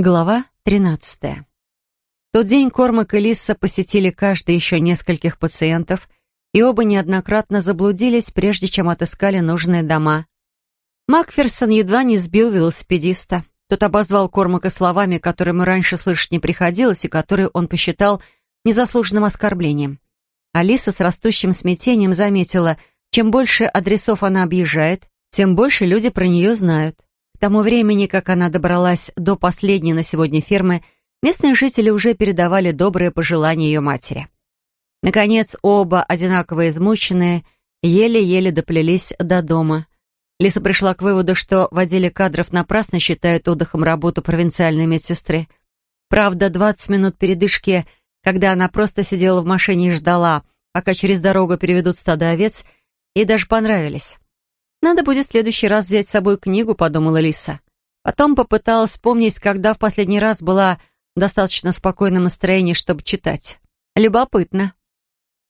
Глава 13. В тот день Кормак и Лиса посетили каждый еще нескольких пациентов, и оба неоднократно заблудились, прежде чем отыскали нужные дома. Макферсон едва не сбил велосипедиста. Тот обозвал Кормака словами, которые ему раньше слышать не приходилось, и которые он посчитал незаслуженным оскорблением. Алиса с растущим смятением заметила, чем больше адресов она объезжает, тем больше люди про нее знают. К тому времени, как она добралась до последней на сегодня фермы, местные жители уже передавали добрые пожелания ее матери. Наконец, оба, одинаково измученные, еле-еле доплелись до дома. Лиса пришла к выводу, что в отделе кадров напрасно считают отдыхом работу провинциальной медсестры. Правда, 20 минут передышки, когда она просто сидела в машине и ждала, пока через дорогу переведут стадо овец, ей даже понравились. «Надо будет в следующий раз взять с собой книгу», — подумала Лиса. Потом попыталась вспомнить, когда в последний раз была в достаточно спокойном настроении, чтобы читать. Любопытно.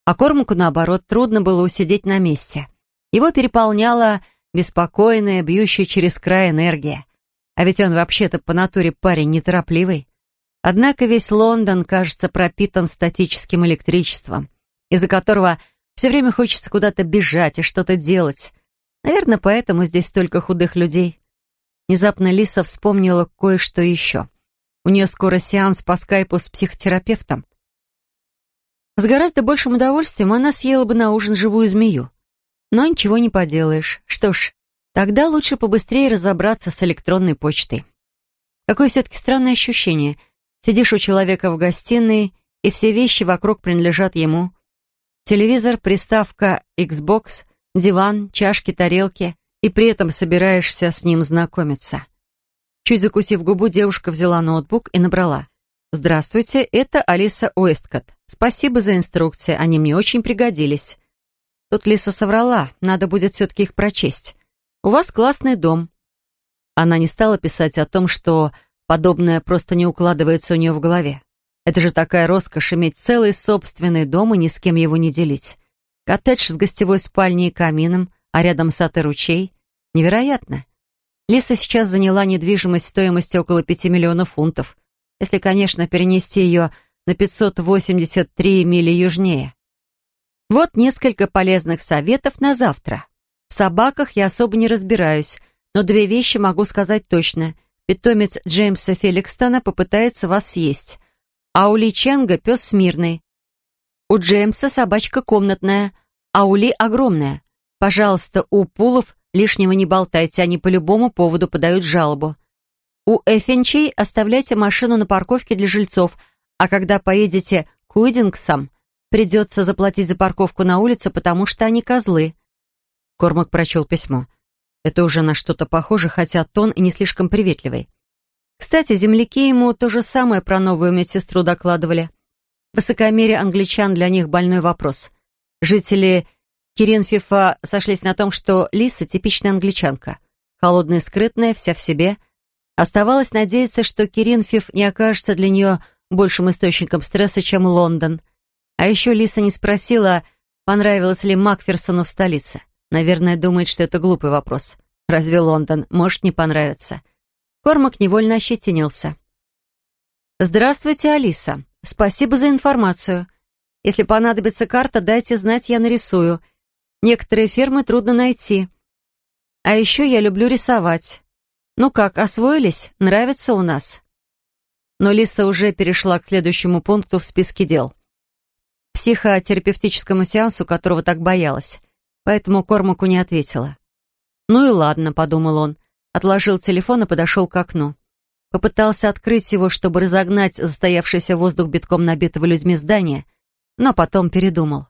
А Кормаку, наоборот, трудно было усидеть на месте. Его переполняла беспокойная, бьющая через край энергия. А ведь он вообще-то по натуре парень неторопливый. Однако весь Лондон, кажется, пропитан статическим электричеством, из-за которого все время хочется куда-то бежать и что-то делать, Наверное, поэтому здесь столько худых людей. Внезапно Лиса вспомнила кое-что еще. У нее скоро сеанс по скайпу с психотерапевтом. С гораздо большим удовольствием она съела бы на ужин живую змею. Но ничего не поделаешь. Что ж, тогда лучше побыстрее разобраться с электронной почтой. Какое все-таки странное ощущение. Сидишь у человека в гостиной, и все вещи вокруг принадлежат ему. Телевизор, приставка Xbox, диван, чашки, тарелки, и при этом собираешься с ним знакомиться. Чуть закусив губу, девушка взяла ноутбук и набрала. «Здравствуйте, это Алиса Уэсткотт. Спасибо за инструкции, они мне очень пригодились». Тут Лиса соврала, надо будет все-таки их прочесть. «У вас классный дом». Она не стала писать о том, что подобное просто не укладывается у нее в голове. Это же такая роскошь иметь целый собственный дом и ни с кем его не делить. Коттедж с гостевой спальней и камином, а рядом сад и ручей. Невероятно. Лиса сейчас заняла недвижимость стоимостью около 5 миллионов фунтов, если, конечно, перенести ее на 583 мили южнее. Вот несколько полезных советов на завтра. В собаках я особо не разбираюсь, но две вещи могу сказать точно. Питомец Джеймса Феликстона попытается вас съесть, а у Ли Ченга пес смирный. У Джеймса собачка комнатная, а у Ли огромная. Пожалуйста, у Пулов лишнего не болтайте, они по любому поводу подают жалобу. У Эффенчей оставляйте машину на парковке для жильцов, а когда поедете к Уидингсам, придется заплатить за парковку на улице, потому что они козлы. Кормак прочел письмо. Это уже на что-то похоже, хотя тон и не слишком приветливый. Кстати, земляки ему то же самое про новую медсестру докладывали. Высокомерие англичан для них больной вопрос. Жители Киринфифа сошлись на том, что Лиса — типичная англичанка. Холодная, скрытная, вся в себе. Оставалось надеяться, что Киринфиф не окажется для нее большим источником стресса, чем Лондон. А еще Лиса не спросила, понравилось ли Макферсону в столице. Наверное, думает, что это глупый вопрос. Разве Лондон может не понравиться? Кормак невольно ощетинился. «Здравствуйте, Алиса. Спасибо за информацию. Если понадобится карта, дайте знать, я нарисую. Некоторые фермы трудно найти. А еще я люблю рисовать. Ну как, освоились? Нравится у нас?» Но Лиса уже перешла к следующему пункту в списке дел. Психотерапевтическому сеансу, которого так боялась. Поэтому Кормаку не ответила. «Ну и ладно», — подумал он. Отложил телефон и подошел к окну. Попытался открыть его, чтобы разогнать застоявшийся воздух битком набитого людьми здания, но потом передумал.